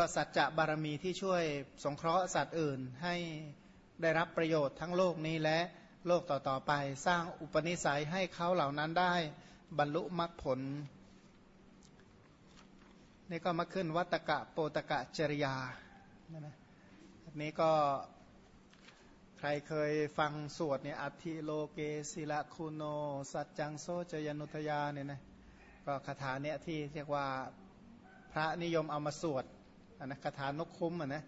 ก็สัจจะบารมีที่ช่วยสงเคราะห์สัตว์อื่นให้ได้รับประโยชน์ทั้งโลกนี้และโลกต่อๆไป สร้างอุปนิสัยให้เขาเหล่านั้นได้บรรลุมรรคผล นี่ก็มาขึ้นวัตกะโปตกะจริยานะนี้ก็ใครเคยฟังสวดเนี่ยอัติโลเกศิละคูโน สัจจังโซจยนุทยาเนี่ยนะก็คาถาเนี่ยที่เรียกว่าพระนิยมเอามาสวด อันนะคาถานกคุ้มอะนะ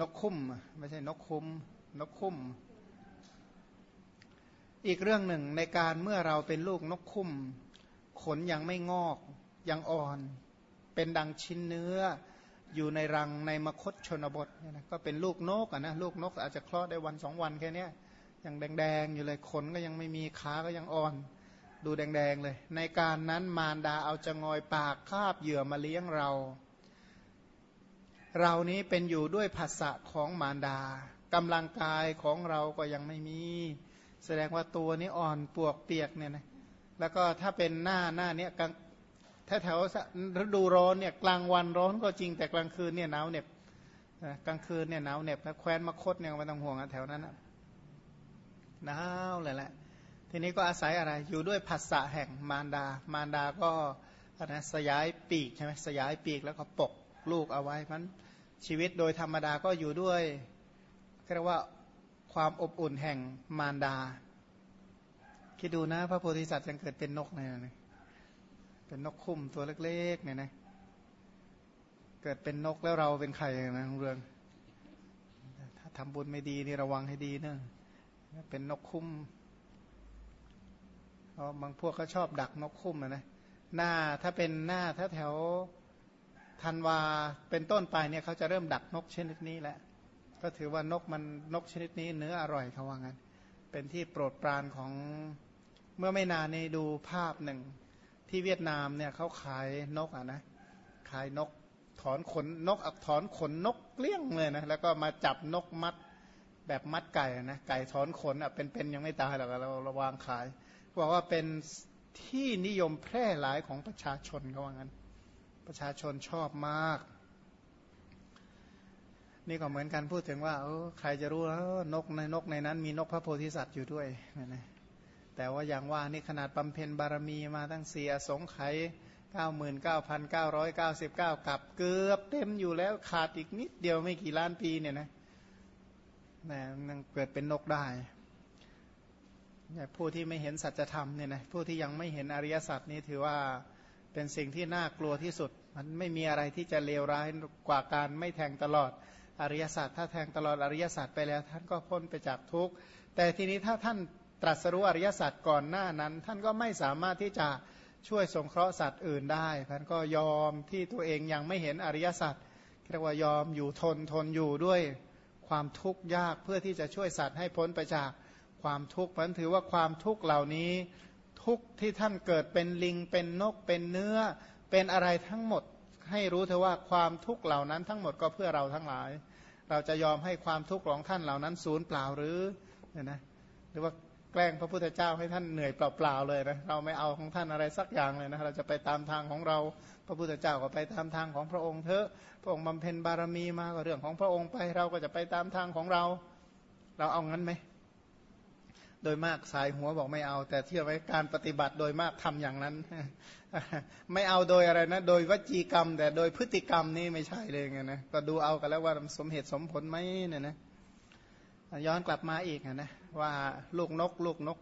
นกคุ้มไม่ใช่นกคุ้มนกคุ้ม อีกเรื่องหนึ่งในการเมื่อเราเป็นลูกนกคุ้ม ขนยังไม่งอก ยังอ่อน เป็นดังชิ้นเนื้อ อยู่ในรังในมคตชนบทเนี่ยนะก็เป็นลูกนกอะนะลูกนกอาจจะคลอดได้วันสองวันแค่นี้ยังแดงๆอยู่เลยขนก็ยังไม่มีขาก็ยังอ่อน ดูแดงๆเลย ในการนั้นมารดาเอาจะงอยปากคาบเหยื่อมาเลี้ยงเรา เรานี้เป็นอยู่ด้วยภาษะของมารดากำลังกายของเราก็ยังไม่มี แสดงว่าตัวนี้อ่อนปวกเปียกเนี่ยนะแล้วก็ถ้าเป็นหน้าหน้าเนี้ยกลางถ้าแถวฤดูร้อนเนี่ยกลางวันร้อนก็จริงแต่กลางคืนเนี่ยหนาวเหน็บกลางคืนเนี่ยหนาวเหน็บแล้วแคว้นมคตเนี่ยไม่ต้องห่วงแถวนั้นนะหนาวเลยแหละทีนี้ก็อาศัยอะไรอยู่ด้วยภาษะแห่งมารดา มารดาก็นะสยายปีกใช่ไหมสยายปีกแล้วก็ปกลูกเอาไว้มัน ชีวิตโดยธรรมดาก็อยู่ด้วยเรียกว่าความอบอุ่นแห่งมารดา คิดดูนะพระโพธิสัตว์ยังเกิดเป็นนกเนี่ยนะเป็นนกคุ้มตัวเล็กๆเนี่ยนะเกิดเป็นนกแล้วเราเป็นใครนะเรื่อง ถ้าทำบุญไม่ดีนี่ระวังให้ดีเนะเป็นนกคุ้มเพราะบางพวกเขาชอบดักนกคุ้มนะหน้าถ้าเป็นหน้าถ้าแถว ธันวาเป็นต้นไปเนี่ยเขาจะเริ่มดักนกชนิดนี้แหละ ก็ถือว่านกมันนกชนิดนี้เนื้ออร่อยเขาว่างั้น เป็นที่โปรดปรานของเมื่อไม่นานนี้ดูภาพหนึ่ง ที่เวียดนามเนี่ยเขาขายนกอะนะขายนกถอนขนนกอักถอนขนนกเกลี้ยงเลยนะแล้วก็มาจับนกมัดแบบมัดไก่นะไก่ถอนขนอะเป็นๆยังไม่ตายหรอกเราระวางขายบอกว่าเป็นที่นิยมแพร่หลายของประชาชนเขาว่างั้น ประชาชนชอบมาก นี่ก็เหมือนกันพูดถึงว่าใครจะรู้แล้วนกในนกในนั้น มีนกพระโพธิสัตว์อยู่ด้วยนะแต่ว่าอย่างว่านี่ขนาดบำเพ็ญบารมีมาตั้งเสียสงไข99,999 กับเกือบเต็มอยู่แล้วขาดอีกนิดเดียวไม่กี่ล้านปีเนี่ยนะนะมันเกิดเป็นนกได้ผู้ที่ไม่เห็นสัจธรรมเนี่ยนะผู้ที่ยังไม่เห็นอริยสัจนี่ถือว่า เป็นสิ่งที่น่ากลัวที่สุด มันไม่มีอะไรที่จะเลวร้ายกว่าการไม่แทงตลอดอริยศาสตร์ถ้าแทงตลอดอริยศาสตร์ไปแล้ว ท่านก็พ้นไปจากทุกข์ แต่ทีนี้ถ้าท่านตรัสรู้อริยศาสตร์ก่อนหน้านั้น ท่านก็ไม่สามารถที่จะช่วยสงเคราะห์สัตว์อื่นได้ท่านก็ยอมที่ตัวเองยังไม่เห็นอริยสัจเรียกว่ายอมอยู่ทนทนอยู่ด้วยความทุกข์ยากเพื่อที่จะช่วยสัตว์ให้พ้นไปจากความทุกข์มันถือว่าความทุกข์เหล่านี้ ทุกที่ท่านเกิดเป็นลิงเป็นนกเป็นเนื้อ เป็นอะไรทั้งหมด ให้รู้เถอะว่าความทุกข์เหล่านั้นทั้งหมดก็เพื่อเราทั้งหลาย เราจะยอมให้ความทุกข์ของท่านเหล่านั้นสูญเปล่าหรือเนี่ยนะหรือว่าแกล้งพระพุทธเจ้าให้ท่านเหนื่อยเปล่าๆเลยนะเราไม่เอาของท่านอะไรสักอย่างเลยนะเราจะไปตามทางของเราพระพุทธเจ้าก็ไปตามทางของพระองค์เถอะพระองค์บำเพ็ญบารมีมาก็เรื่องของพระองค์ไปเราก็จะไปตามทางของเรา เราเอางั้นไหม โดยมากสายหัวบอกไม่เอา แต่เที่ยไว้การปฏิบัติโดยมากทำอย่างนั้น ไม่เอาโดยอะไรนะ โดยวจีกรรม แต่โดยพฤติกรรมนี่ไม่ใช่เลยไงนะก็ดูเอากันแล้วว่าสมเหตุสมผลไหมเนี่ยนะย้อนกลับมาอีกนะว่าลูกนก ลูกนก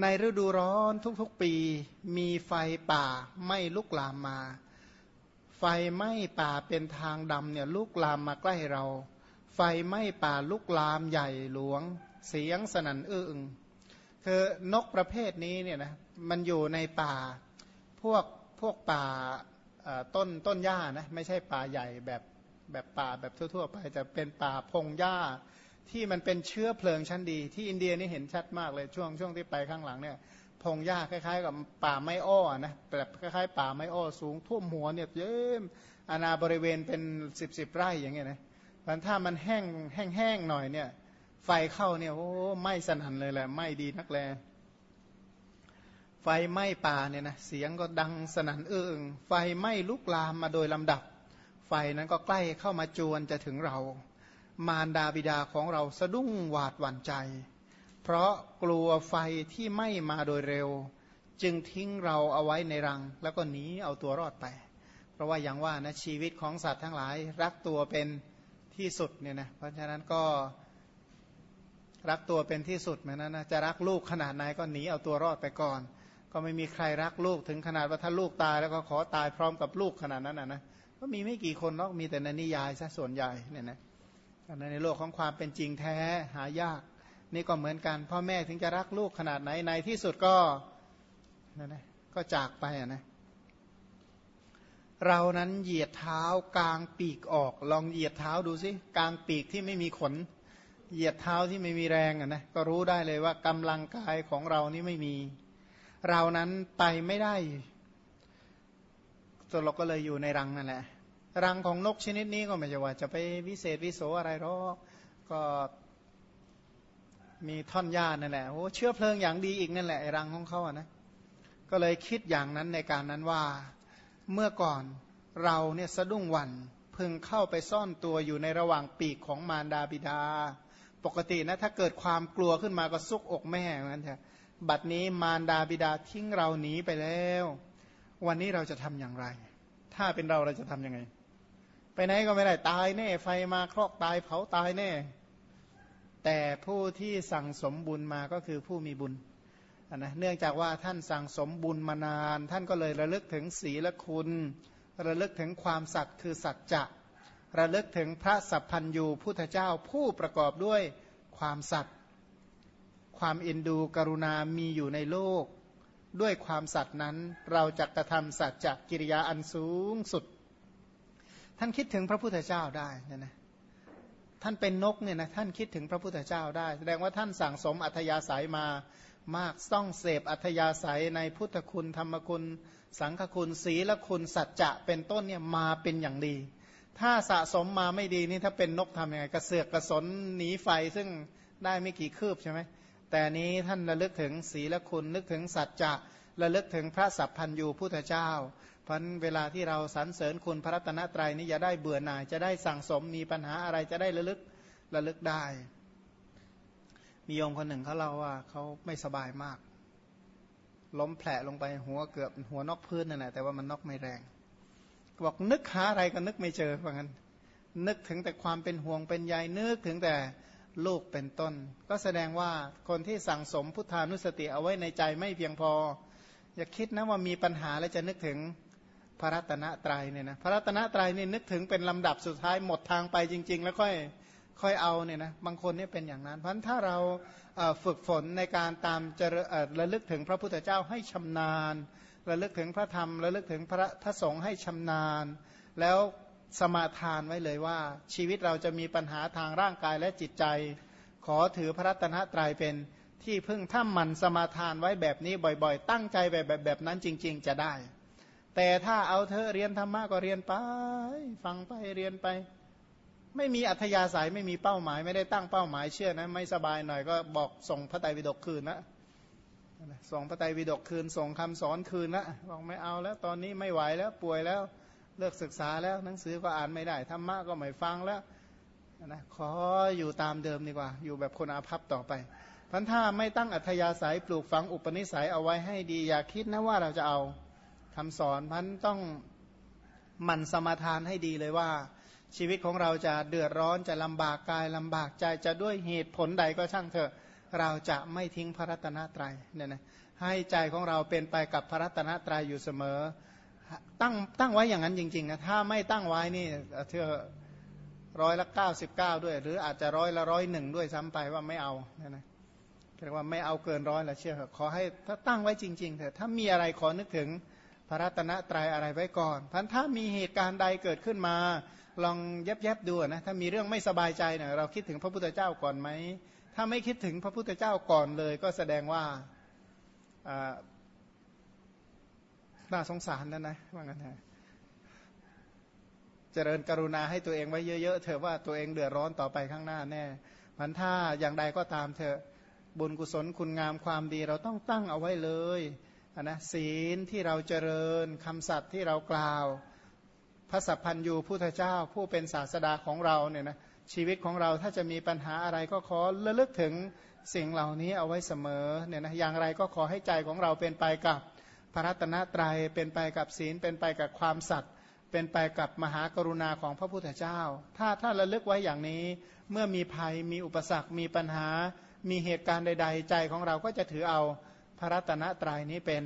ในฤดูร้อนทุกๆปีมีไฟป่าไม่ลุกลามมา ไฟไหม้ป่าเป็นทางดำเนี่ยลุกลามมาใกล้เรา ไฟไหม้ป่าลุกลามใหญ่หลวง เสียงสนั่นอื้อคือนกประเภทนี้เนี่ยนะมันอยู่ในป่าพวกพวกป่าต้นต้นหญ้านะไม่ใช่ป่าใหญ่แบบแบบป่าแบบทั่วๆ ไปจะเป็นป่าพงหญ้าที่มันเป็นเชื้อเพลิงชั้นดี ที่อินเดียนี่เห็นชัดมากเลยช่วงช่วงที่ไปข้างหลังเนี่ยพงหญ้าคล้ายๆ กับป่าไม้อ้อนะแบบคล้ายๆ ป่าไม้อ้อสูงท่วมหัวเนี่ยเยิ้มอาณาบริเวณเป็นสิบสิบไร่อย่างเงี้ยนะถ้ามันแห้งแห้งๆหน่อยเนี่ย ไฟเข้าเนี่ยโอ้ไม่สนั่นเลยแหละไม่ดีนักแล ไฟไหม้ป่าเนี่ยนะเสียงก็ดังสนั่นเอื้องไฟไหม้ลุกลามมาโดยลำดับ ไฟนั้นก็ใกล้เข้ามาจวนจะถึงเรา มารดาบิดาของเราสะดุ้งหวาดหวั่นใจ เพราะกลัวไฟที่ไหม้มาโดยเร็ว จึงทิ้งเราเอาไว้ในรัง แล้วก็หนีเอาตัวรอดไป เพราะว่าอย่างว่านะชีวิตของสัตว์ทั้งหลายรักตัวเป็นที่สุดเนี่ยนะเพราะฉะนั้นก็ รักตัวเป็นที่สุดเหมือนนั้นนะจะรักลูกขนาดไหนก็หนีเอาตัวรอดไปก่อน ก็ไม่มีใครรักลูกถึงขนาดว่าถ้าลูกตายแล้วก็ขอตายพร้อมกับลูกขนาดนั้นนะนะก็มีไม่กี่คนนอกมีแต่ในนิยายซะส่วนใหญ่เนี่ยนะในโลกของความเป็นจริงแท้หายาก นี่ก็เหมือนกัน พ่อแม่ถึงจะรักลูกขนาดไหนในที่สุดก็นั่นนะก็จากไปอะนะเรานั้นเหยียดเท้ากลางปีกออก ลองเหยียดเท้าดูสิกลางปีกที่ไม่มีขน เหยียดเท้าที่ไม่มีแรงอะนะก็รู้ได้เลยว่ากำลังกายของเรานี่ไม่มี เรานั้นไปไม่ได้ตัวเราก็เลยอยู่ในรังนั่นแหละ รังของนกชนิดนี้ก็ไม่ใช่ว่า จะไปวิเศษวิโสอะไรหรอกก็มีท่อนหญ้านั่นแหละโอ้เชื้อเพลิงอย่างดีอีกนั่นแหละรังของเขาอะนะก็เลยคิดอย่างนั้นในการนั้นว่าเมื่อก่อนเราเนี่ยสะดุ้งวันพึงเข้าไปซ่อนตัวอยู่ในระหว่างปีกของมารดาบิดา ปกตินะถ้าเกิดความกลัวขึ้นมาก็ซุกอกแม่เหมือนกันบัดนี้มารดาบิดาทิ้งเราหนีไปแล้ว วันนี้เราจะทำอย่างไร ถ้าเป็นเราเราจะทํำยังไง ไปไหนก็ไม่ได้ตายแน่ ไฟมาครอกตายเผาตายแน่ แต่ผู้ที่สั่งสมบุญมาก็คือผู้มีบุญนะเนื่องจากว่าท่านสั่งสมบุญมานาน ท่านก็เลยระลึกถึงศีลคุณ ระลึกถึงความสัตย์คือสัจจะ ระลึกถึงพระสัพพัญยูพุทธเจ้าผู้ประกอบด้วยความสัตย์ความเอ็นดูกรุณามีอยู่ในโลก ด้วยความสัตย์นั้นเราจะกระทำสัจจะกิริยาอันสูงสุด ท่านคิดถึงพระพุทธเจ้าได้นะนะท่านเป็นนกเนี่ยนะท่านคิดถึงพระพุทธเจ้าได้ แสดงว่าท่านสั่งสมอัธยาศัยมามากต้องเสพอัธยาศัยในพุทธคุณธรรมคุณ สังฆคุณศีลคุณสัจจะเป็นต้นเนี่ยมาเป็นอย่างดี ถ้าสะสมมาไม่ดีนี่ถ้าเป็นนกทำยังไงกระเสือกกระสนหนีไฟซึ่งได้ไม่กี่คืบใช่ไหมแต่นี้ท่านระลึกถึงศีลคุณนึกถึงสัจจะระลึกถึงพระสัพพันยูพุทธเจ้าพันเวลาที่เราสรรเสริญคุณพระรัตนตรัยนี่จะได้เบื่อหน่ายจะได้สั่งสมมีปัญหาอะไรจะได้ระลึกระลึกได้ มีโยมคนหนึ่งเขาเล่าว่าเขาไม่สบายมาก ล้มแผลลงไปหัวเกือบหัวนอกพื้นนั่นแหละแต่ว่ามันนอกไม่แรง บอกนึกหาอะไรก็นึกไม่เจอเพรางั้น นึกถึงแต่ความเป็นห่วงเป็นใยนึกถึงแต่ลูกเป็นต้น ก็แสดงว่าคนที่สั่งสมพุทธานุสติเอาไว้ในใจไม่เพียงพอ อย่าคิดนะว่ามีปัญหาแล้วจะนึกถึงพระรัตนตรัยเนี่ยนะพระรัตนตรัยนี่นึกถึงเป็นลำดับสุดท้ายหมดทางไปจริง ๆ แล้วค่อยค่อยเอาเนี่ยนะบางคนเนี่ยเป็นอย่างนั้น เพราะถ้าเราฝึกฝนในการตามจะระลึกถึงพระพุทธเจ้าให้ชำนาญ ระลึกถึงพระธรรมระลึกถึงพระพระสงฆ์ให้ชำนาญ แล้วสมาทานไว้เลยว่า ชีวิตเราจะมีปัญหาทางร่างกายและจิตใจ ขอถือพระรัตนตรัยเป็นที่พึ่งถ้ามันสมาทานไว้แบบนี้บ่อยๆ ตั้งใจแบบแบบแบบนั้นจริง ๆ จะได้ แต่ถ้าเอาเธอเรียนธรรมะก็เรียนไป ฟังไปเรียนไป ไม่มีอัธยาศัยไม่มีเป้าหมาย ไม่ได้ตั้งเป้าหมายเชื่อนะ ไม่สบายหน่อยก็บอกส่งพระไตรปิฎกคืนนะ ส่งพระไตรปิฎกคืนส่งคำสอนคืนละบอกไม่เอาแล้ว ตอนนี้ไม่ไหวแล้วป่วยแล้วเลิกศึกษาแล้วหนังสือก็อ่านไม่ได้ธรรมะก็ไม่ฟังแล้วนะขออยู่ตามเดิมดีกว่า อยู่แบบคนอาภัพต่อไปพันถ้าไม่ตั้งอัธยาศัยปลูกฝังอุปนิสัยเอาไว้ให้ดี อย่าคิดนะว่าเราจะเอาคำสอนพันต้องหมั่นสมาทานให้ดีเลยว่า ชีวิตของเราจะเดือดร้อนจะลำบากกายลำบากใจจะด้วยเหตุผลใดก็ช่างเถอะ เราจะไม่ทิ้งพระรัตนตรัยเนี่ยนะให้ใจของเราเป็นไปกับพระรัตนตรัยอยู่เสมอ ตั้งตั้งไว้อย่างนั้นจริงๆนะถ้าไม่ตั้งไว้นี่เธอร้อยละเก้าสิบเก้าด้วย หรืออาจจะร้อยละร้อยหนึ่งด้วยซ้ำไปว่าไม่เอาเนี่ยนะเรียกว่าไม่เอาเกินร้อยละเชื่อขอให้ถ้าตั้งไว้จริงๆเถอะถ้ามีอะไรขอนึกถึงพระรัตนตรัยอะไรไว้ก่อนพันถ้ามีเหตุการณ์ใดเกิดขึ้นมาลองแยบๆดูนะถ้ามีเรื่องไม่สบายใจเนะเราคิดถึงพระพุทธเจ้าก่อนไหม ถ้าไม่คิดถึงพระพุทธเจ้าก่อนเลย ก็แสดงว่าน่าสงสารนั่นนะว่างั้นนะเจริญกรุณาให้ตัวเองไว้เยอะๆเถอะว่าตัวเองเดือดร้อนต่อไปข้างหน้าแน่มันถ้าอย่างใดก็ตามเถอะบุญกุศลคุณงามความดีเราต้องตั้งเอาไว้เลยนะศีลที่เราเจริญคำสัตย์ที่เรากล่าว พระสัพพันยูพุทธเจ้าผู้เป็นศาสดาของเราเนี่ยนะ ชีวิตของเราถ้าจะมีปัญหาอะไรก็ขอระลึกถึงสิ่งเหล่านี้เอาไว้เสมอเนี่ยนะอย่างไรก็ขอให้ใจของเราเป็นไปกับพระรัตนตรยัยเป็นไปกับศีล เป็นไปกับความสัตย์เป็นไปกับมหากรุณาของพระพุทธเจ้า ถ้าถ้าระลึกไว้อย่างนี้เมื่อมีภัยมีอุปสรรค มีปัญหา มีเหตุการณ์ใด ๆ ใจของเราก็จะถือเอาพระรัตนตรัยนี้เป็น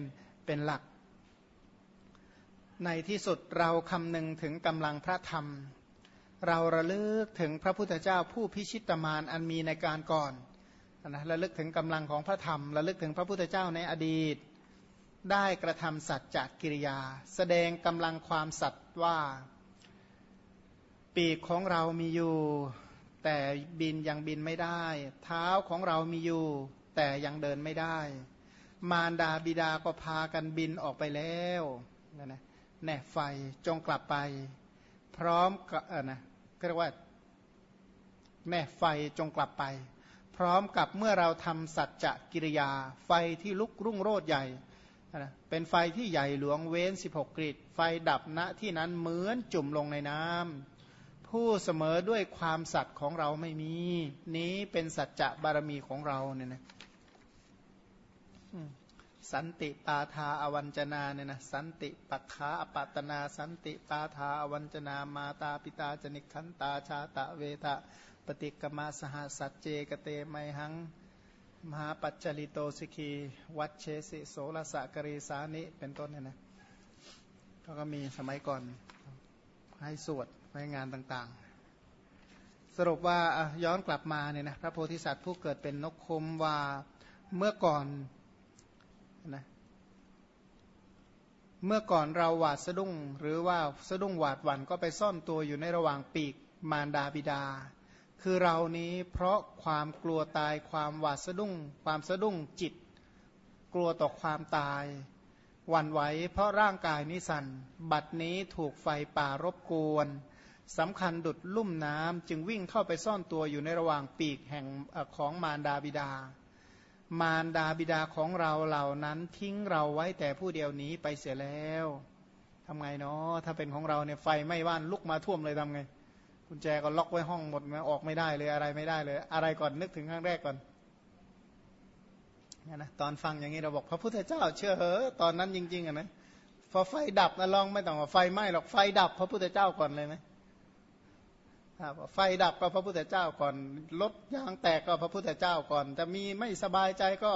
เป็นหลัก ในที่สุดเราคำนึงถึงกำลังพระธรรม เราระลึกถึงพระพุทธเจ้าผู้พิชิตมารอันมีในการก่อนนะระลึกถึงกำลังของพระธรรม ระลึกถึงพระพุทธเจ้าในอดีต ได้กระทำสัจจกิริยา แสดงกำลังความสัตย์ว่า ปีกของเรามีอยู่ แต่บินยังบินไม่ได้ เท้าของเรามีอยู่ แต่ยังเดินไม่ได้ มารดาบิดาก็พากันบินออกไปแล้วนะแน่ไฟจงกลับไป พร้อมกับนะ เรียกว่าแน่ไฟจงกลับไป พร้อมกับเมื่อเราทำสัจจะกิริยา ไฟที่ลุกรุ่งโรดใหญ่นะเป็นไฟที่ใหญ่หลวงเว้น 16 กริดไฟดับณที่นั้นเหมือนจุ่มลงในน้ำผู้เสมอด้วยความสัตย์ของเราไม่มี นี้เป็นสัจจะบารมีของเราเนี่ยนะ สันติปาทาอวัญจนาเนี่ยนะสันติปักขาอปัตนา สันติปาทาอวัญจนามาตาปิตาจนิคันตาชาตะเวทะปฏิกมาสหสัจเจกเตไมหัง มหาปัจจลิโตสิกีวัดเชสิโสรสะกรีสานิเป็นต้นเนี่ยนะเขาก็มีสมัยก่อนให้สวดในงานต่างๆ สรุปว่าย้อนกลับมาเนี่ยนะพระโพธิสัตว์ผู้เกิดเป็นนกคมว่าเมื่อก่อน นะเมื่อก่อนเราหวาดสะดุ้ง หรือว่าสะดุ้งหวาดหวั่นก็ไปซ่อนตัวอยู่ในระหว่างปีกมารดาบิดา คือเรานี้เพราะความกลัวตายความหวาดสะดุ้ง ความสะดุ้งจิต กลัวต่อความตายหวั่นไหวเพราะร่างกายนิสันบัดนี้ถูกไฟป่ารบกวนสำคัญดุดลุ่มน้ำจึงวิ่งเข้าไปซ่อนตัวอยู่ในระหว่างปีกแห่งของมารดาบิดา มารดาบิดาของเราเหล่านั้นทิ้งเราไว้แต่ผู้เดียวนี้ไปเสียแล้วทำไงเนาะถ้าเป็นของเราเนี่ยไฟไม่ว่านลุกมาท่วมเลยทำไงกุญแจก็ล็อกไว้ห้องหมดนะออกไม่ได้เลยอะไรไม่ได้เลย อะไรก่อนนึกถึงครั้งแรกก่อนนี่นะตอนฟังอย่างนี้เราบอกพระพุทธเจ้า เชื่อเหอตอนนั้นจริงๆอะนะพอไฟดับนะลองไม่ต้องว่าไฟไหม้หรอกไฟดับพระพุทธเจ้าก่อนเลยไหม ไฟดับก็พระพุทธเจ้าก่อนรถยางแตกก็พระพุทธเจ้าก่อนจะมีไม่สบายใจก็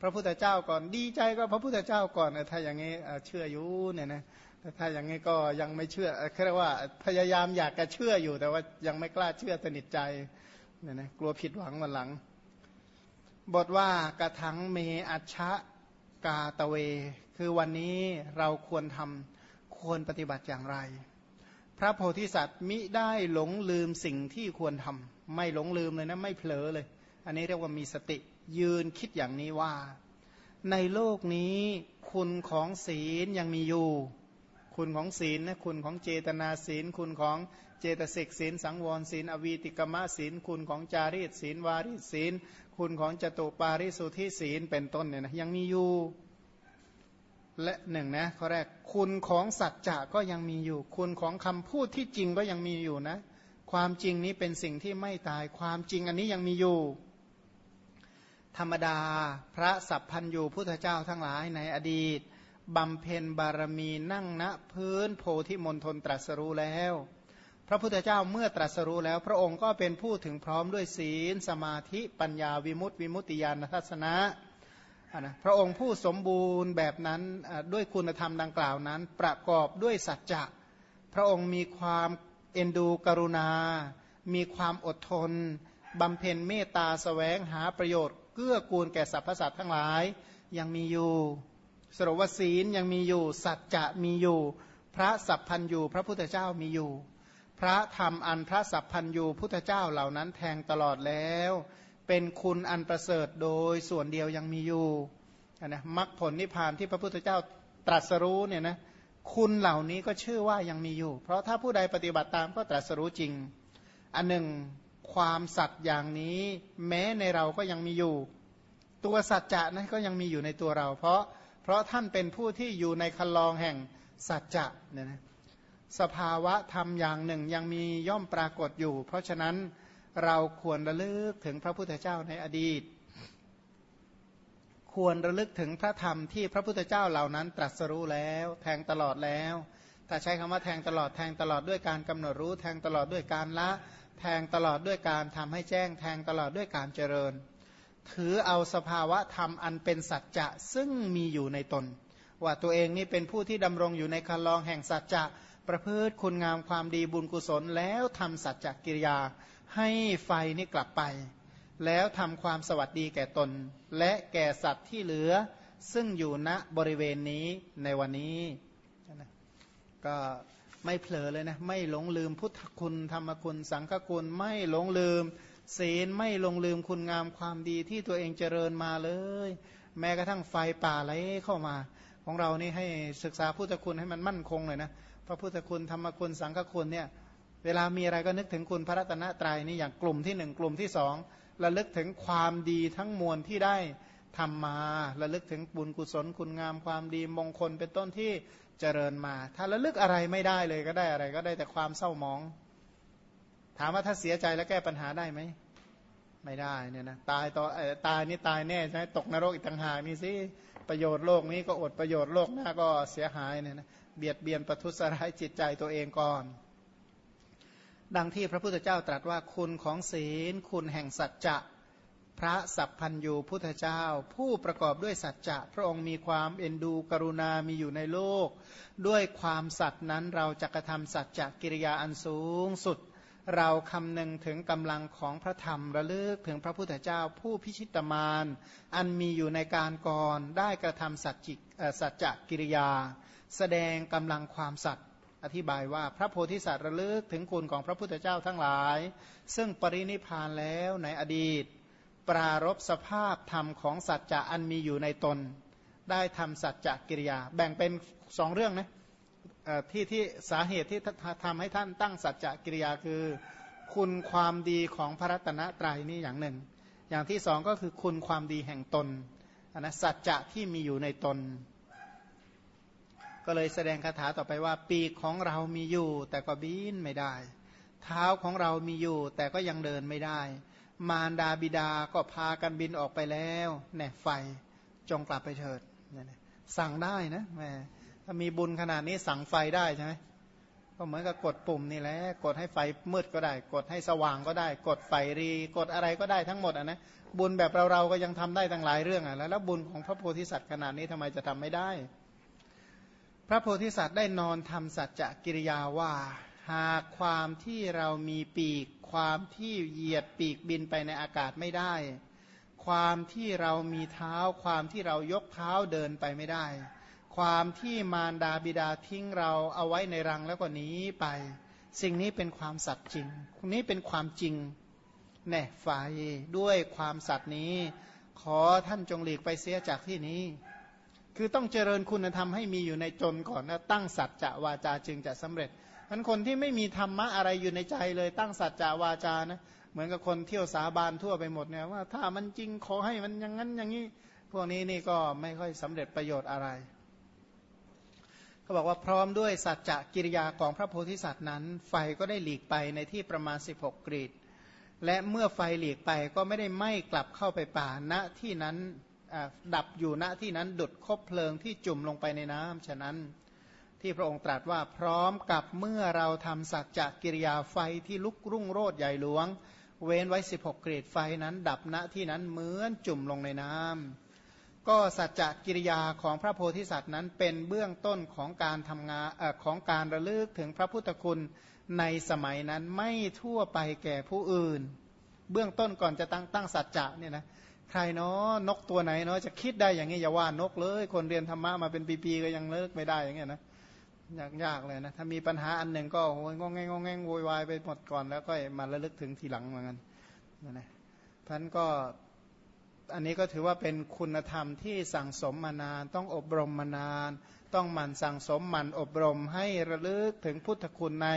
พระพุทธเจ้าก่อนดีใจก็พระพุทธเจ้าก่อนถ้าอย่างนี้เชื่ออยู่เนี่ยนะแต่ถ้าอย่างนี้ก็ยังไม่เชื่อเรียกว่าพยายามอยากจะเชื่ออยู่แต่ว่ายังไม่กล้าเชื่อสนิทใจเนี่ยนะกลัวผิดหวังวันหลัง บทว่ากระทังเมอัชะกาตะเว คือวันนี้เราควรทำควรปฏิบัติอย่างไร ระโพธิสัตว์มิได้หลงลืมสิ่งที่ควรทำไม่หลงลืมเลยนะไม่เผลอเลย อันนี้เรียกว่ามีสติยืนคิดอย่างนี้ว่า ในโลกนี้คุณของศีลยังมีอยู่ คุณของศีลนะคุณของเจตนาศีล คุณของเจตสิกศีล สังวรศีล อวีติกมะศีล คุณของจารีตศีลวารีศีล คุณของจตุปาริสุทธิศีลเป็นต้นเนี่ยนะยังมีอยู่ และหนึ่งนะข้อแรกคุณของสัจจะก็ยังมีอยู่ คุณของคำพูดที่จริงก็ยังมีอยู่นะ ความจริงนี้เป็นสิ่งที่ไม่ตาย ความจริงอันนี้ยังมีอยู่ ธรรมดาพระสัพพันยูพุทธเจ้าทั้งหลายในอดีตบำเพ็ญบารมีนั่งณพื้นโพธิมณฑลตรัสรู้แล้ว พระพุทธเจ้าเมื่อตรัสรู้แล้ว พระองค์ก็เป็นผู้ถึงพร้อมด้วยศีล สมาธิปัญญาวิมุตติวิมุตติญาณทัศนะ นะพระองค์ผู้สมบูรณ์แบบนั้นด้วยคุณธรรมดังกล่าวนั้น ประกอบด้วยสัจจะพระองค์มีความเอ็นดูกรุณา มีความอดทนบำเพ็ญเมตตาสแสวงหาประโยชน์เกื้อกูลแก่สรรพสัตว์ทั้งหลายยังมีอยู่สรวศีลยังมีอยู่ สัจจะมีอยู่ พระสัพพันยูพระพุทธเจ้ามีอยู่ พระธรรมอันพระสัพพันยูพุทธเจ้าเหล่านั้นแทงตลอดแล้ว เป็นคุณอันประเสริฐโดยส่วนเดียวยังมีอยู่นะมรรคผลนิพพานที่พระพุทธเจ้าตรัสรู้เนี่ยนะคุณเหล่านี้ก็ชื่อว่ายังมีอยู่ เพราะถ้าผู้ใดปฏิบัติตามก็ตรัสรู้จริง อันหนึ่งความสัตย์อย่างนี้แม้ในเราก็ยังมีอยู่ ตัวสัจจะนั้นก็ยังมีอยู่ในตัวเรา เพราะเพราะท่านเป็นผู้ที่อยู่ในคันลองแห่งสัจจะเนี่ยนะสภาวะธรรมอย่างหนึ่งยังมีย่อมปรากฏอยู่ เพราะฉะนั้น เราควรระลึกถึงพระพุทธเจ้าในอดีต ควรระลึกถึงพระธรรมที่พระพุทธเจ้าเหล่านั้นตรัสรู้แล้ว แทงตลอดแล้วแต่ใช้คำว่าแทงตลอดแทงตลอดด้วยการกำหนดรู้ แทงตลอดด้วยการละ แทงตลอดด้วยการทำให้แจ้ง แทงตลอดด้วยการเจริญ ถือเอาสภาวะธรรมอันเป็นสัจจะซึ่งมีอยู่ในตน ว่าตัวเองนี่เป็นผู้ที่ดำรงอยู่ในคันลองแห่งสัจจะประพฤติคุณงามความดีบุญกุศลแล้วทำสัจจกิริยา ให้ไฟนี่กลับไป แล้วทำความสวัสดีแก่ตน และแก่สัตว์ที่เหลือ ซึ่งอยู่ณบริเวณนี้ในวันนี้ก็ไม่เผลอเลยนะ ไม่หลงลืมพุทธคุณธรรมคุณสังฆคุณ ไม่หลงลืม ศีลไม่หลงลืมคุณงามความดีที่ตัวเองเจริญมาเลย แม้กระทั่งไฟป่าไหลเข้ามา ของเรานี่ให้ศึกษาพุทธคุณให้มันมั่นคงเลยนะพระพุทธคุณธรรมคุณสังฆคุณเนี่ย เวลามีอะไรก็นึกถึงคุณพระรัตนตรัยนี่อย่างกลุ่มที่หนึ่งกลุ่มที่สองระลึกถึงความดีทั้งมวลที่ได้ทำมาระลึกถึงบุญกุศลคุณงามความดีมงคลเป็นต้นที่เจริญมา ถ้าระลึกอะไรไม่ได้เลยก็ได้อะไร ก็ได้แต่ความเศร้าหมอง ถามว่าถ้าเสียใจแล้วแก้ปัญหาได้ไหมไม่ได้เนี่ยนะตายต่อตายนี่ตายแน่ใช่ไหมตกนรกอีกต่างหากนี่สิประโยชน์โลกนี้ก็อดประโยชน์โลกหน้าก็เสียหายเนี่ยนะเบียดเบียนประทุษร้ายจิตใจตัวเองก่อน ดังที่พระพุทธเจ้าตรัสว่าคุณของศีล คุณแห่งสัจจะพระสัพพัญยูพุทธเจ้า ผู้ประกอบด้วยสัจจะพระองค์มีความเอ็นดูกรุณามีอยู่ในโลก ด้วยความสัตย์นั้นเราจะกระทำสัจจะกิริยาอันสูงสุด เราคำนึงถึงกำลังของพระธรรมระลึกถึงพระพุทธเจ้า ผู้พิชิตมารอันมีอยู่ในการก่อนได้กระทำสัจจิสัจจะกิริยา แสดงกำลังความสัตย์ อธิบายว่าพระโพธิสัตว์ระลึกถึงคุณของพระพุทธเจ้าทั้งหลาย ซึ่งปรินิพานแล้วในอดีต ปรารบสภาพธรรมของสัจจะอันมีอยู่ในตน ได้ทำสัจจะกิริยา แบ่งเป็นสองเรื่องนะที่ที่สาเหตุที่ทำให้ท่านตั้งสัจจะกิริยาคือ คุณความดีของพระรัตนตรัยนี่อย่างหนึ่ง อย่างที่สองก็คือคุณความดีแห่งตนนะสัจจะที่มีอยู่ในตน ก็เลยแสดงคาถาต่อไปว่า ปีกของเรามีอยู่ แต่ก็บินไม่ได้ เท้าของเรามีอยู่ แต่ก็ยังเดินไม่ได้ มารดาบิดาก็พากันบินออกไปแล้วเนี่ยไฟจงกลับไปเถิดสั่งได้นะแม่ถ้ามีบุญขนาดนี้สั่งไฟได้ใช่ไหมก็เหมือนกับกดปุ่มนี่แหละกดให้ไฟมืดก็ได้ กดให้สว่างก็ได้ กดไฟรี กดอะไรก็ได้ทั้งหมดอะนะบุญแบบเราเราก็ยังทำได้ตั้งหลายเรื่องอะแล้วแล้วบุญของพระโพธิสัตว์ขนาดนี้ทำไมจะทำไม่ได้ ระโพธิสัตว์ได้นอนทำสัจจะกิริยาว่า หากความที่เรามีปีก ความที่เหยียดปีกบินไปในอากาศไม่ได้ ความที่เรามีเท้า ความที่เรายกเท้าเดินไปไม่ได้ ความที่มารดาบิดาทิ้งเราเอาไว้ในรังแล้วก็หนีไป สิ่งนี้เป็นความสัตย์จริงนี้เป็นความจริงแน่ไฟด้วยความสัตย์นี้ ขอท่านจงหลีกไปเสียจากที่นี้ คือต้องเจริญคุณธรรมให้มีอยู่ในจนก่อนนะตั้งสัจจะวาจาจึงจะสำเร็จมันคนที่ไม่มีธรรมะอะไรอยู่ในใจเลยตั้งสัจจาวาจานะเหมือนกับคนเที่ยวสาบานทั่วไปหมดเนี่ยว่าถ้ามันจริงขอให้มันอย่างนั้นอย่างนี้ พวกนี้นี่ก็ไม่ค่อยสำเร็จประโยชน์อะไรเขาบอกว่าพร้อมด้วยสัจจะกิริยาของพระโพธิสัตว์นั้น ไฟก็ได้หลีกไปในที่ประมาณ 16 กรีดและเมื่อไฟหลีกไปก็ไม่ได้ไหม้กลับเข้าไปป่าณที่นั้น ดับอยู่ณที่นั้นดุดคบเพลิงที่จุ่มลงไปในน้ำฉะนั้นที่พระองค์ตรัสว่าพร้อมกับเมื่อเราทำสัจจกิริยาไฟที่ลุกรุ่งโรดใหญ่หลวง เว้นไว้ 16 เกรดไฟนั้น ดับณที่นั้นเหมือนจุ่มลงในน้ำก็สัจจกิริยาของพระโพธิสัตว์นั้นเป็นเบื้องต้นของการทำงานอของการระลึกถึงพระพุทธคุณในสมัยนั้นไม่ทั่วไปแก่ผู้อื่น เบื้องต้นก่อนจะตั้งตั้งสัจจะเนี่ยนะ ใครเนาะนกตัวไหนเนาะจะคิดได้อย่างนี้อย่าว่านกเลย คนเรียนธรรมะมาเป็นปีๆก็ยังเลิกไม่ได้อย่างเงี้ยนะยากยากเลยนะถ้ามีปัญหาอันหนึ่งก็โอยงงแงงงแงงโวยวายไปหมดก่อนแล้วก็มาระลึกถึงทีหลังเหมือนกันนะนะท่านก็อันนี้ก็ถือว่าเป็นคุณธรรมที่สั่งสมมานาน ต้องอบรมมานาน ต้องหมั่นสั่งสมหมั่นอบรมให้ระลึกถึงพุทธคุณใน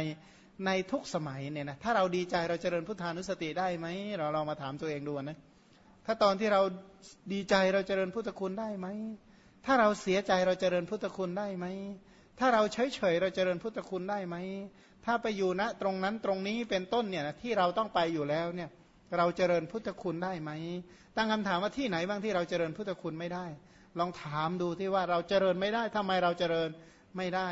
ในทุกสมัยเนี่ยนะถ้าเราดีใจเราเจริญพุทธานุสติได้ไหมเราลองมาถามตัวเองดูนะ ถ้าตอนที่เราดีใจเราเจริญพุทธคุณได้ไหม ถ้าเราเสียใจเราเจริญพุทธคุณได้ไหม ถ้าเราเฉยเฉยเราเจริญพุทธคุณได้ไหม ถ้าไปอยู่ณตรงนั้นตรงนี้เป็นต้นเนี่ยที่เราต้องไปอยู่แล้วเนี่ยเราเจริญพุทธคุณได้ไหม ตั้งคำถามว่าที่ไหนบ้างที่เราเจริญพุทธคุณไม่ได้ ลองถามดูที่ว่าเราเจริญไม่ได้ทำไมเราเจริญไม่ได้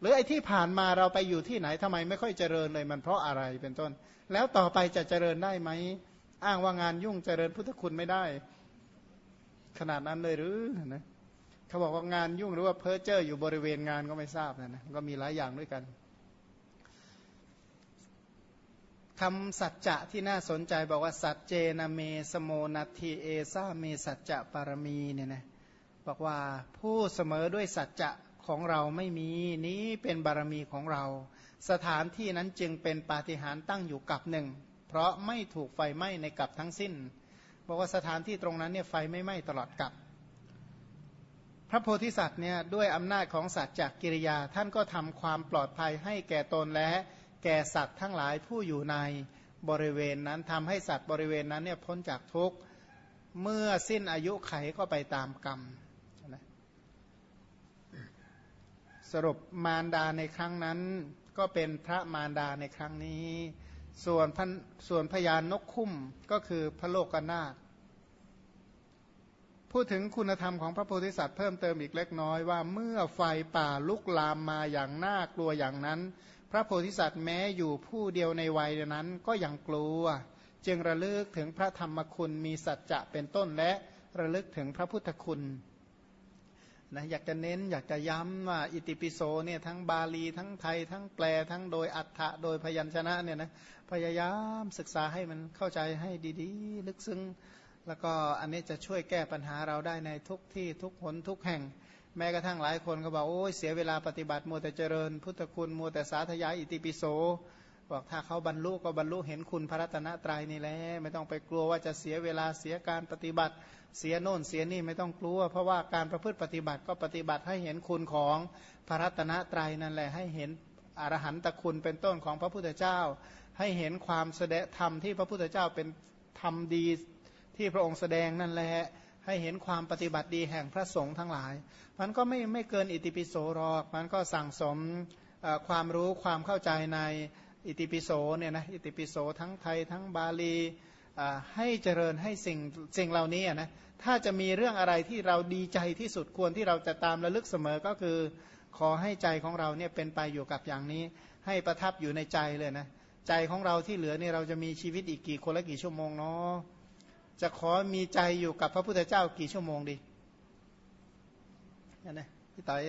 หรือไอ้ที่ผ่านมาเราไปอยู่ที่ไหนทำไมไม่ค่อยเจริญเลยมันเพราะอะไรเป็นต้น แล้วต่อไปจะเจริญได้ไหม อ้างว่างานยุ่งเจริญพุทธคุณไม่ได้ ขนาดนั้นเลยหรือนะเขาบอกว่างานยุ่งหรือว่าเพ้อเจ้ออยู่บริเวณงานก็ไม่ทราบนะนะก็มีหลายอย่างด้วยกันคำสัจจะที่น่าสนใจบอกว่าสัจเจนเมสโมนัตทีเอซาเมสัจจะปารมีเนี่ยนะบอกว่าผู้เสมอด้วยสัจจะของเราไม่มีนี้เป็นบารมีของเรา สถานที่นั้นจึงเป็นปาฏิหาริย์ตั้งอยู่กับหนึ่ง เพราะไม่ถูกไฟไหม้ในกับทั้งสิ้น บอกว่าสถานที่ตรงนั้นเนี่ยไฟไม่ไหม้ตลอดกับ พระโพธิสัตว์เนี่ยด้วยอำนาจของสัจจกิริยา ท่านก็ทำความปลอดภัยให้แก่ตนและแก่สัตว์ทั้งหลายผู้อยู่ในบริเวณนั้นทำให้สัตว์บริเวณนั้นเนี่ยพ้นจากทุกข์เมื่อสิ้นอายุไขก็ไปตามกรรมสรุปมารดาในครั้งนั้นก็เป็นพระมารดาในครั้งนี้ ส่วนส่วนพยานนกคุ้มก็คือพระโลกนาถพูดถึงคุณธรรมของพระโพธิสัตว์เพิ่มเติมอีกเล็กน้อยว่าเมื่อไฟป่าลุกลามมาอย่างน่ากลัวอย่างนั้น พระโพธิสัตว์แม้อยู่ผู้เดียวในวัยนั้นก็ยังกลัว จึงระลึกถึงพระธรรมคุณมีสัจจะเป็นต้นและระลึกถึงพระพุทธคุณ นะอยากจะเน้นอยากจะย้ำว่าอิติปิโสเนี่ยทั้งบาลีทั้งไทย ทั้งแปลทั้งโดยอัฏฐะโดยพยัญชนะเนี่ยนะพยายามศึกษาให้มันเข้าใจให้ดีๆ ลึกซึ้งแล้วก็อันนี้จะช่วยแก้ปัญหาเราได้ในทุกที่ทุกหนทุกแห่ง แม้กระทั่งหลายคนก็บอกโอ้ยเสียเวลาปฏิบัติมัวแต่เจริญ พุทธคุณมัวแต่สาธยายอิติปิโส บอกถ้าเขาบรรลุก็บรรลุเห็นคุณพระรัตนตรัยนี่แหละไม่ต้องไปกลัวว่าจะเสียเวลาเสียการปฏิบัติ เสียโน่นเสียนี่ไม่ต้องกลัว เพราะว่าการประพฤติปฏิบัติก็ปฏิบัติให้เห็นคุณของพระรัตนตรัยนั่นแหละให้เห็นอรหันตคุณเป็นต้นของพระพุทธเจ้า ให้เห็นความแสดงธรรมที่พระพุทธเจ้าเป็นธรรมดีที่พระองค์แสดงนั่นแหละให้เห็นความปฏิบัติดีแห่งพระสงฆ์ทั้งหลาย มันก็ไม่ไม่เกินอิติปิโสหรอก มันก็สั่งสมความรู้ความเข้าใจใน อิติปิโสเนี่ยนะอิติปิโสทั้งไทยทั้งบาลีให้เจริญให้สิ่งสิ่งเหล่านี้นะถ้าจะมีเรื่องอะไรที่เราดีใจที่สุดควรที่เราจะตามระลึกเสมอก็คือขอให้ใจของเราเนี่ยเป็นไปอยู่กับอย่างนี้ ให้ประทับอยู่ในใจเลยนะใจของเราที่เหลือเนี่ยเราจะมีชีวิตอีกกี่คนละกี่ชั่วโมงเนาะจะขอมีใจอยู่กับพระพุทธเจ้ากี่ชั่วโมงดีนะพี่ต่อย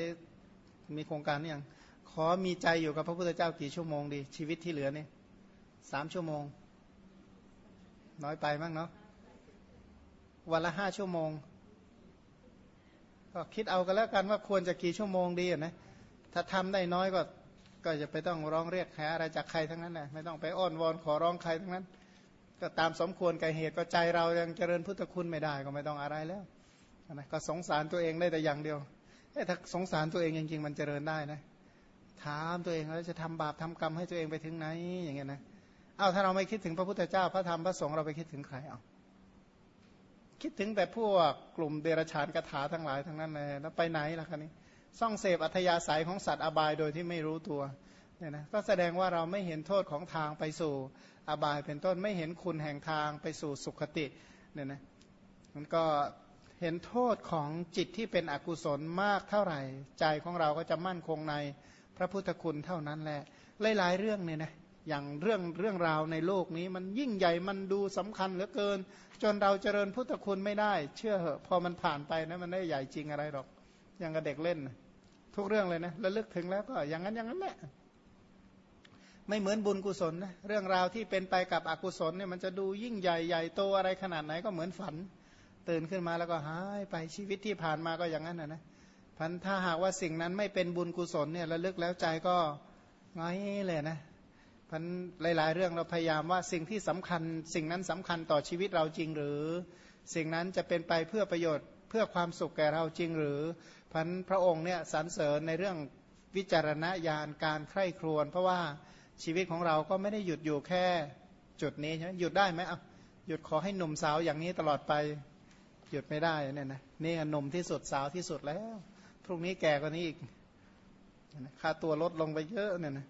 มีโครงการนี่ยัง อมีใจอยู่กับพระพุทธเจ้ากี่ชั่วโมงดี ชีวิตที่เหลือนี่สามชั่วโมง น้อยไปมั้งเนาะวันละห้าชั่วโมง ก็คิดเอากันแล้วกันว่าควรจะกี่ชั่วโมงดีนะถ้าทำได้น้อยก็ก็จะไปต้องร้องเรียกหาอะไรจากใครทั้งนั้นนะไม่ต้องไปอ้อนวอนขอร้องใครทั้งนั้น ก็ตามสมควรกับเหตุก็ใจเรายังเจริญพุทธคุณไม่ได้ก็ไม่ต้องอะไรแล้วนะก็สงสารตัวเองได้แต่อย่างเดียวถ้าสงสารตัวเองจริงๆมันเจริญได้นะ ถามตัวเองแล้วจะทำบาปทำกรรมให้ตัวเองไปถึงไหนอย่างเงี้ยนะเอาถ้าเราไม่คิดถึงพระพุทธเจ้าพระธรรมพระสงฆ์เราไปคิดถึงใครเอาคิดถึงแต่พวกกลุ่มเดรัจฉานคาถาทั้งหลายทั้งนั้นเลยแล้วไปไหนล่ะคะนี้ซ่องเสพอัธยาศัยของสัตว์อบายโดยที่ไม่รู้ตัวเนี่ยนะก็แสดงว่าเราไม่เห็นโทษของทางไปสู่อบายเป็นต้นไม่เห็นคุณแห่งทางไปสู่สุขติเนี่ยนะมันก็เห็นโทษของจิตที่เป็นอกุศลมากเท่าไหร่ ใจของเราก็จะมั่นคงใน พระพุทธคุณเท่านั้นแหละหลายๆเรื่องเนี่ยนะอย่างเรื่องเรื่องราวในโลกนี้มันยิ่งใหญ่มันดูสำคัญเหลือเกิน จนเราเจริญพุทธคุณไม่ได้ เชื่อเหอะพอมันผ่านไปนะมันได้ใหญ่จริงอะไรหรอกอย่างกับเด็กเล่น ทุกเรื่องเลยนะแล้วลึกถึงแล้วก็อย่างนั้นอย่างนั้นแหละไม่เหมือนบุญกุศลนะเรื่องราวที่เป็นไปกับอกุศลเนี่ยมันจะดูยิ่งใหญ่ใหญ่โตอะไรขนาดไหนก็เหมือนฝัน ตื่นขึ้นมาแล้วก็หายไปชีวิตที่ผ่านมาก็อย่างนั้นนะนะ พันถ้าหากว่าสิ่งนั้นไม่เป็นบุญกุศลเนี่ยระลึกแล้วใจก็ง่ายเลยนะพันหลาย ๆ เรื่องเราพยายามว่าสิ่งที่สำคัญ สิ่งนั้นสำคัญต่อชีวิตเราจริงหรือ สิ่งนั้นจะเป็นไปเพื่อประโยชน์เพื่อความสุขแก่เราจริงหรือพันพระองค์เนี่ยสรรเสริญในเรื่องวิจารณญาณการใคร่ครวญเพราะว่าชีวิตของเราก็ไม่ได้หยุดอยู่แค่จุดนี้ใช่ไหมหยุดได้ไหมอะหยุดขอให้หนุ่มสาวอย่างนี้ตลอดไปหยุดไม่ได้เนี่ยนะนี่หนุ่มที่สุดสาวที่สุดแล้ว พรุ่งนี้แก่กว่านี้อีกค่าตัวลดลงไปเยอะเนี่ยนะ